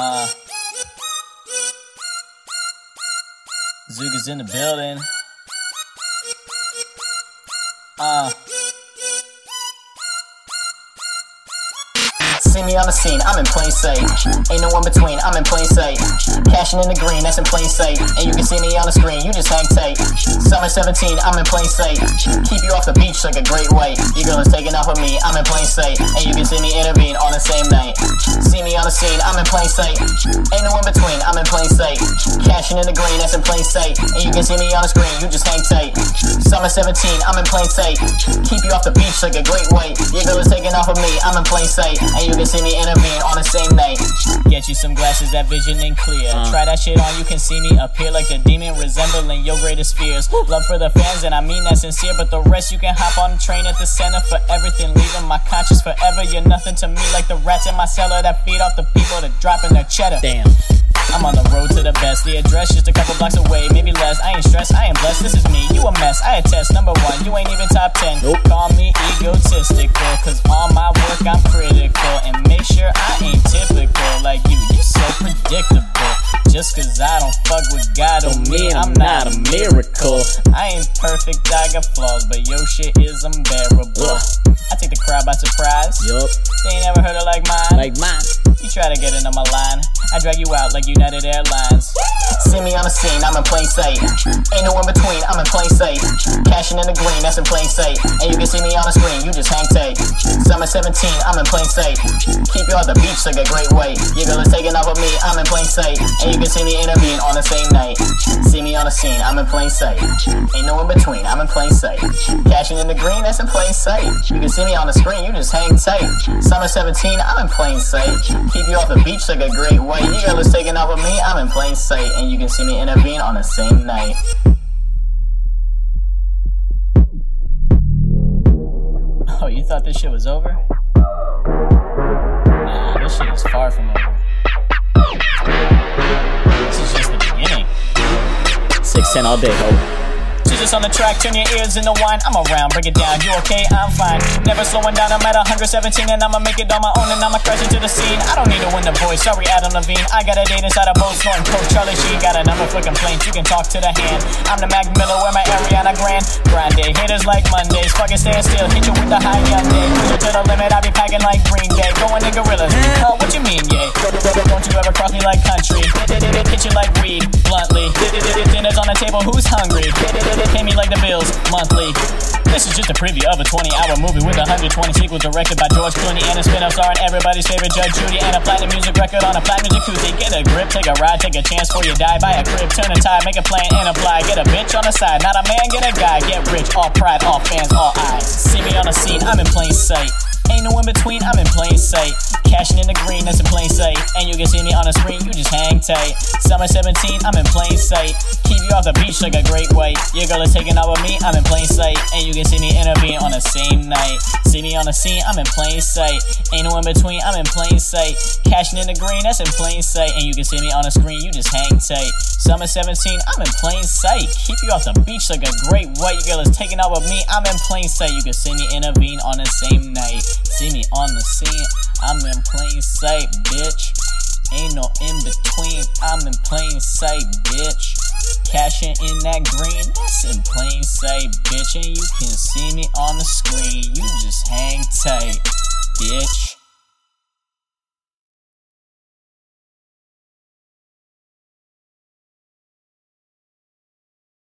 Uh, is in the building. Uh. See me on the scene, I'm in plain sight. Ain't no one between, I'm in plain sight. Cashing in the green, that's in plain sight. And you can see me on the screen, you just hang tight. Summer 17, I'm in plain sight. Keep you off the beach like a great white. Your girl is taking off with me, I'm in plain sight. And you can see me intervene on the same I'm in plain sight. Ain't no in between, I'm in plain sight. Cashing in the green, that's in plain sight. And you can see me on the screen, you just hang tight. Summer 17, I'm in plain sight. Keep you off the beach like a great white. Your girl is taking off of me, I'm in plain sight. And you can see me intervene on the same night. Get you some glasses that vision and clear. Uh. Try that shit on, you can see me appear like a demon resembling your greatest fears. Love for the fans, and I mean that sincere, but the rest you can hop on the train at the center for everything. Leaving my conscience forever. You're nothing to me like the rats in my cellar that feed off the people that dropping their cheddar. Damn. I'm on the road to the best. The address just a couple blocks away, maybe less. I ain't stressed, I ain't blessed. This is me, you a mess. I attest. Number one, you ain't even top ten. Nope. Call me egotistical, cause all my work I'm critical. And make sure I ain't typical Just cause I don't fuck with God don't mean I'm not a miracle. I ain't perfect, I got flaws, but your shit is unbearable. Ugh. I take the crowd by surprise. Yup. They ain't never heard it like mine. Like mine. You try to get into my line, I drag you out like United Airlines. See me on the scene, I'm in plain sight. Ain't no in between, I'm in plain sight. Cashing in the green, that's in plain sight. And you can see me on the screen, you just hang tight. Summer 17, I'm in plain sight. Keep you on the beach like a great white. Your girl is taking off with me, I'm in plain sight. And you can see me intervene on the same night. See me on the scene, I'm in plain sight. Ain't no in between, I'm in plain sight. Cashing in the green, that's in plain sight. You can see me on the screen, you just hang tight. Summer 17, I'm in plain sight. Keep you off the beach like a great white. Your girl is taking off with me, I'm in plain sight. And you can see me intervene on the same night. Oh, you thought this shit was over? Nah, this shit is far from over. This is just the beginning. 610 all day, ho. Jesus on the track, turn your ears in the wine. I'm around, break it down. You okay? I'm fine. Never slowing down. I'm at 117 and I'ma make it on my own and I'ma crash into the scene. I don't need to win the voice. Sorry, Adam Levine. I got a date inside a boat snorting coke. Charlie Sheen got a number for complaints. You can talk to the hand. I'm the Mac Miller, where my Ariana Grande. Grande. Haters like Mondays. Fucking stand still. Hit you with the high young day. Push it to the limit. I be packing like Green Day. Going in gorillas. Uh, what you mean, yay? Don't you ever cross me like country? Hit you like weed, bluntly. Dinner's on the table. Who's hungry? Pay me like the bills monthly. This is just a preview of a 20 hour movie with 120 sequels directed by George Clooney and a spin off starring everybody's favorite Judge Judy and a platinum music record on a platinum jacuzzi. Get a grip, take a ride, take a chance before you die. Buy a crib, turn a tide, make a plan and apply. Get a bitch on the side, not a man, get a guy. Get rich, all pride, all fans, all eyes. See me on the scene, I'm in plain sight. Ain't no in between, I'm in plain sight. Cashing in the green, that's in plain sight. And you can see me on the screen, you just hang tight. Summer 17, I'm in plain sight. Keep off the beach like a great white. Your girl is taking off with me, I'm in plain sight. And you can see me intervene on the same night. See me on the scene, I'm in plain sight. Ain't no in between, I'm in plain sight. Cashing in the green, that's in plain sight. And you can see me on the screen, you just hang tight. Summer 17, I'm in plain sight. Keep you off the beach like a great white. Your girl is taking off with me, I'm in plain sight. You can see me intervene on the same night. See me on the scene, I'm in plain sight, bitch. Ain't no in between, I'm in plain sight, bitch. Cashing in that green, that's in plain sight, bitch. And you can see me on the screen, you just hang tight, bitch.